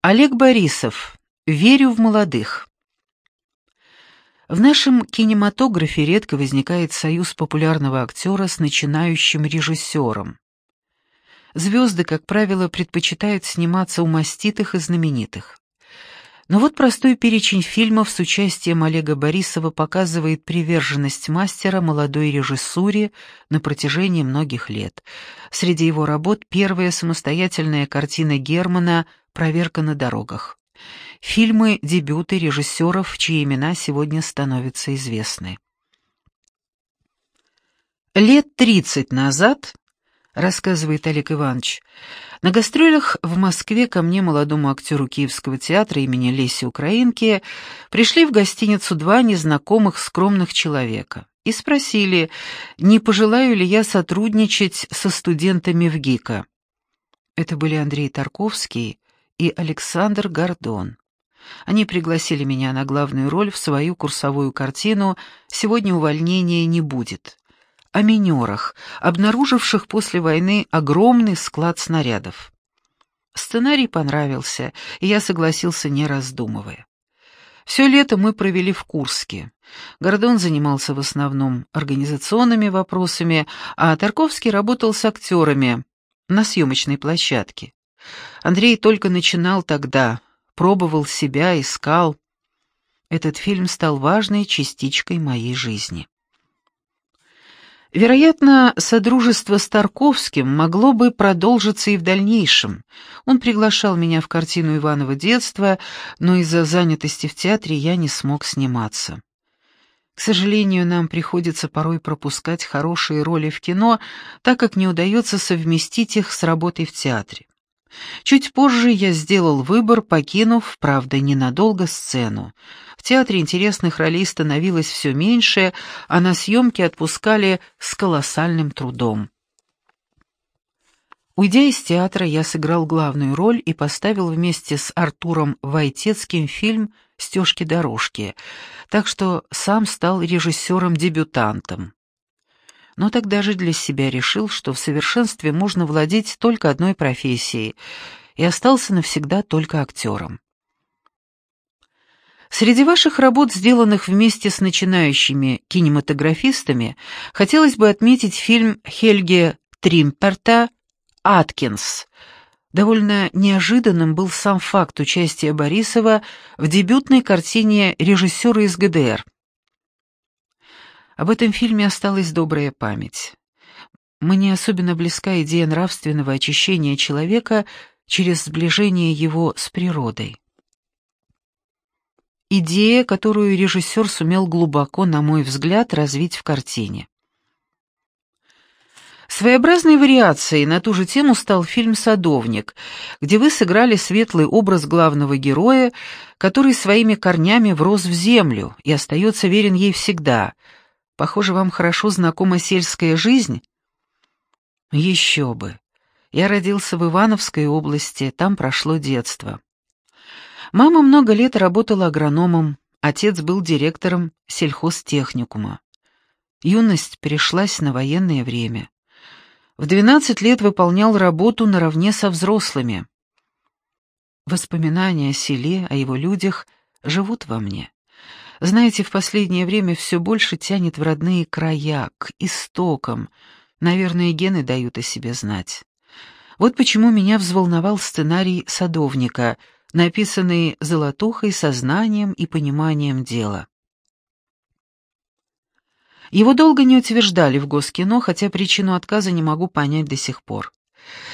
Олег Борисов. Верю в молодых. В нашем кинематографе редко возникает союз популярного актера с начинающим режиссером. Звезды, как правило, предпочитают сниматься у маститых и знаменитых. Но вот простой перечень фильмов с участием Олега Борисова показывает приверженность мастера молодой режиссуре на протяжении многих лет. Среди его работ первая самостоятельная картина Германа «Проверка на дорогах». Фильмы, дебюты режиссеров, чьи имена сегодня становятся известны. Лет тридцать назад, рассказывает Олег Иванович, на гастролях в Москве ко мне, молодому актеру Киевского театра имени Леси Украинки, пришли в гостиницу два незнакомых скромных человека и спросили, не пожелаю ли я сотрудничать со студентами в ГИКа. Это были Андрей Тарковский и Александр Гордон. Они пригласили меня на главную роль в свою курсовую картину «Сегодня увольнения не будет» о минерах, обнаруживших после войны огромный склад снарядов. Сценарий понравился, и я согласился, не раздумывая. Все лето мы провели в Курске. Гордон занимался в основном организационными вопросами, а Тарковский работал с актерами на съемочной площадке. Андрей только начинал тогда, пробовал себя, искал. Этот фильм стал важной частичкой моей жизни. Вероятно, содружество с Тарковским могло бы продолжиться и в дальнейшем. Он приглашал меня в картину Иванова детства, но из-за занятости в театре я не смог сниматься. К сожалению, нам приходится порой пропускать хорошие роли в кино, так как не удается совместить их с работой в театре. Чуть позже я сделал выбор, покинув, правда, ненадолго сцену. В театре интересных ролей становилось все меньше, а на съемки отпускали с колоссальным трудом. Уйдя из театра, я сыграл главную роль и поставил вместе с Артуром Войтецким фильм «Стежки-дорожки», так что сам стал режиссером-дебютантом но тогда же для себя решил, что в совершенстве можно владеть только одной профессией, и остался навсегда только актером. Среди ваших работ, сделанных вместе с начинающими кинематографистами, хотелось бы отметить фильм Хельге Тримперта «Аткинс». Довольно неожиданным был сам факт участия Борисова в дебютной картине режиссера из ГДР – об этом фильме осталась добрая память. Мне особенно близка идея нравственного очищения человека через сближение его с природой. Идея, которую режиссер сумел глубоко, на мой взгляд, развить в картине. Своеобразной вариацией на ту же тему стал фильм «Садовник», где вы сыграли светлый образ главного героя, который своими корнями врос в землю и остается верен ей всегда — Похоже, вам хорошо знакома сельская жизнь?» «Еще бы. Я родился в Ивановской области, там прошло детство. Мама много лет работала агрономом, отец был директором сельхозтехникума. Юность перешлась на военное время. В 12 лет выполнял работу наравне со взрослыми. Воспоминания о селе, о его людях живут во мне. Знаете, в последнее время все больше тянет в родные края, к истокам. Наверное, гены дают о себе знать. Вот почему меня взволновал сценарий «Садовника», написанный золотухой сознанием и пониманием дела. Его долго не утверждали в Госкино, хотя причину отказа не могу понять до сих пор.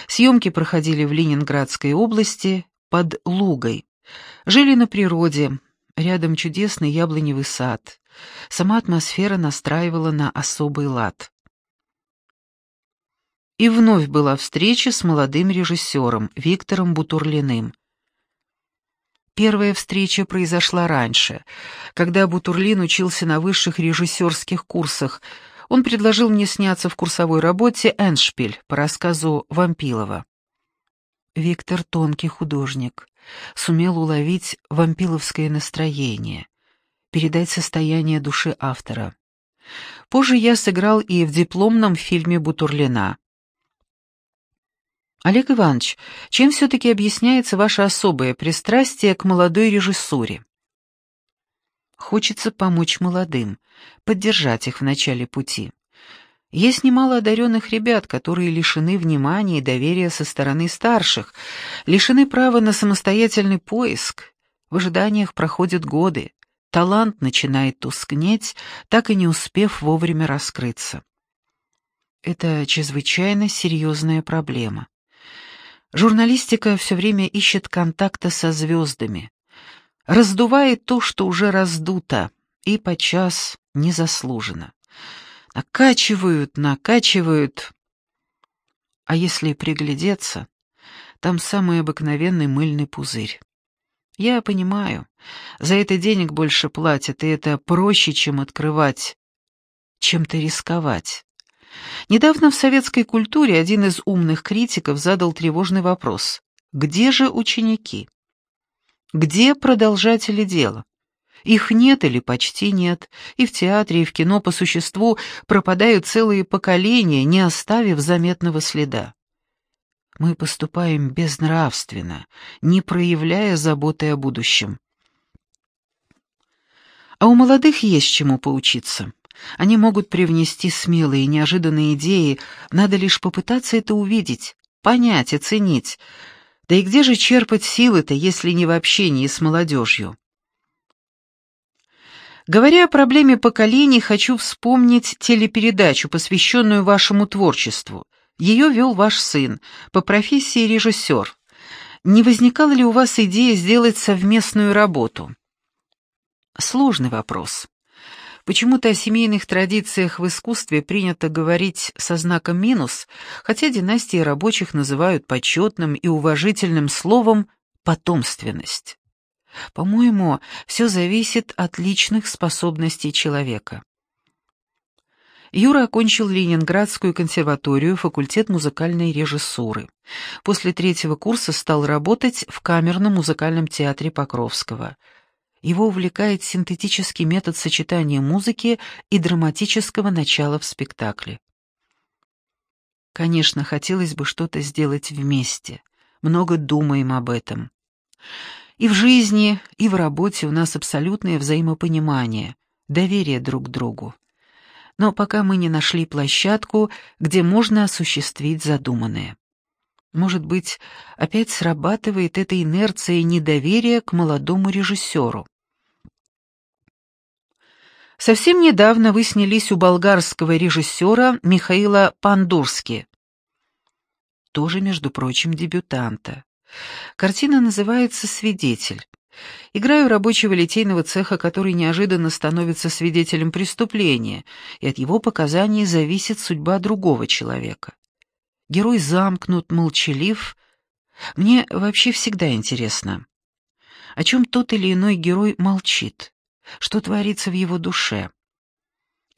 Съемки проходили в Ленинградской области, под Лугой. Жили на природе, Рядом чудесный яблоневый сад. Сама атмосфера настраивала на особый лад. И вновь была встреча с молодым режиссером Виктором Бутурлиным. Первая встреча произошла раньше, когда Бутурлин учился на высших режиссерских курсах. Он предложил мне сняться в курсовой работе «Эншпиль» по рассказу Вампилова. Виктор — тонкий художник сумел уловить вампиловское настроение, передать состояние души автора. Позже я сыграл и в дипломном фильме Бутурлина. Олег Иванович, чем все-таки объясняется ваше особое пристрастие к молодой режиссуре? Хочется помочь молодым, поддержать их в начале пути. Есть немало одаренных ребят, которые лишены внимания и доверия со стороны старших, лишены права на самостоятельный поиск. В ожиданиях проходят годы. Талант начинает тускнеть, так и не успев вовремя раскрыться. Это чрезвычайно серьезная проблема. Журналистика все время ищет контакта со звездами, раздувает то, что уже раздуто, и подчас незаслуженно. Накачивают, накачивают. А если приглядеться, там самый обыкновенный мыльный пузырь. Я понимаю, за это денег больше платят, и это проще, чем открывать, чем-то рисковать. Недавно в советской культуре один из умных критиков задал тревожный вопрос. Где же ученики? Где продолжатели дела? Их нет или почти нет, и в театре, и в кино по существу пропадают целые поколения, не оставив заметного следа. Мы поступаем безнравственно, не проявляя заботы о будущем. А у молодых есть чему поучиться. Они могут привнести смелые и неожиданные идеи, надо лишь попытаться это увидеть, понять, оценить. Да и где же черпать силы-то, если не в общении с молодежью? Говоря о проблеме поколений, хочу вспомнить телепередачу, посвященную вашему творчеству. Ее вел ваш сын, по профессии режиссер. Не возникала ли у вас идея сделать совместную работу? Сложный вопрос. Почему-то о семейных традициях в искусстве принято говорить со знаком минус, хотя династии рабочих называют почетным и уважительным словом «потомственность». По-моему, все зависит от личных способностей человека. Юра окончил Ленинградскую консерваторию, факультет музыкальной режиссуры. После третьего курса стал работать в камерном музыкальном театре Покровского – его увлекает синтетический метод сочетания музыки и драматического начала в спектакле. Конечно, хотелось бы что-то сделать вместе. Много думаем об этом. И в жизни, и в работе у нас абсолютное взаимопонимание, доверие друг к другу. Но пока мы не нашли площадку, где можно осуществить задуманное. Может быть, опять срабатывает эта инерция недоверия к молодому режиссеру. Совсем недавно вы снялись у болгарского режиссера Михаила Пандурски. Тоже, между прочим, дебютанта. Картина называется «Свидетель». Играю рабочего литейного цеха, который неожиданно становится свидетелем преступления, и от его показаний зависит судьба другого человека. Герой замкнут, молчалив. Мне вообще всегда интересно, о чем тот или иной герой молчит что творится в его душе.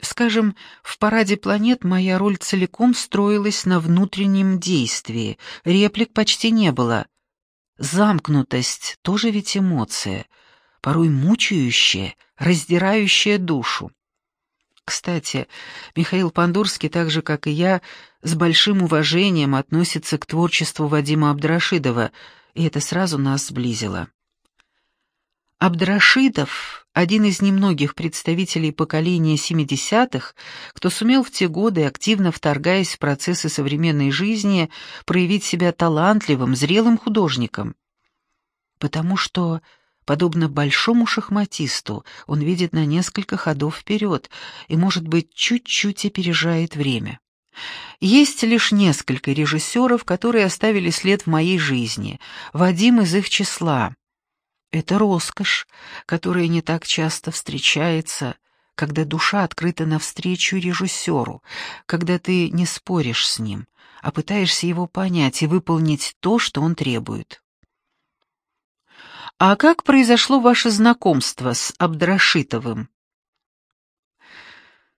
Скажем, в «Параде планет» моя роль целиком строилась на внутреннем действии, реплик почти не было. Замкнутость — тоже ведь эмоция, порой мучающая, раздирающая душу. Кстати, Михаил Пандурский, так же, как и я, с большим уважением относится к творчеству Вадима Абдрашидова, и это сразу нас сблизило. Абдрашидов один из немногих представителей поколения 70-х, кто сумел в те годы, активно вторгаясь в процессы современной жизни, проявить себя талантливым, зрелым художником. Потому что, подобно большому шахматисту, он видит на несколько ходов вперед и, может быть, чуть-чуть опережает время. Есть лишь несколько режиссеров, которые оставили след в моей жизни, Вадим из их числа. Это роскошь, которая не так часто встречается, когда душа открыта навстречу режиссеру, когда ты не споришь с ним, а пытаешься его понять и выполнить то, что он требует. А как произошло ваше знакомство с Абдрашитовым?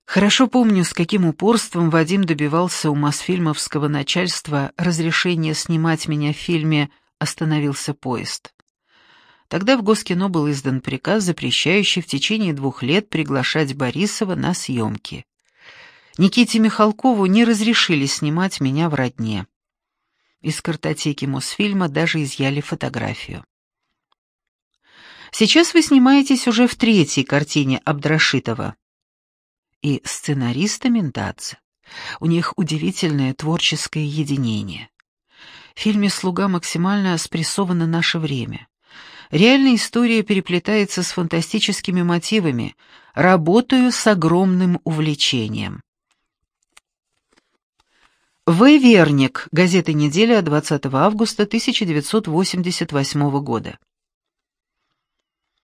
Хорошо помню, с каким упорством Вадим добивался у Мосфильмовского начальства разрешения снимать меня в фильме «Остановился поезд». Тогда в Госкино был издан приказ, запрещающий в течение двух лет приглашать Борисова на съемки. Никите Михалкову не разрешили снимать меня в родне. Из картотеки Мосфильма даже изъяли фотографию. Сейчас вы снимаетесь уже в третьей картине Абдрашитова. И сценариста Мендадзе. У них удивительное творческое единение. В фильме «Слуга» максимально спрессовано наше время. Реальная история переплетается с фантастическими мотивами. Работаю с огромным увлечением. В. Верник. Газета «Неделя» 20 августа 1988 года.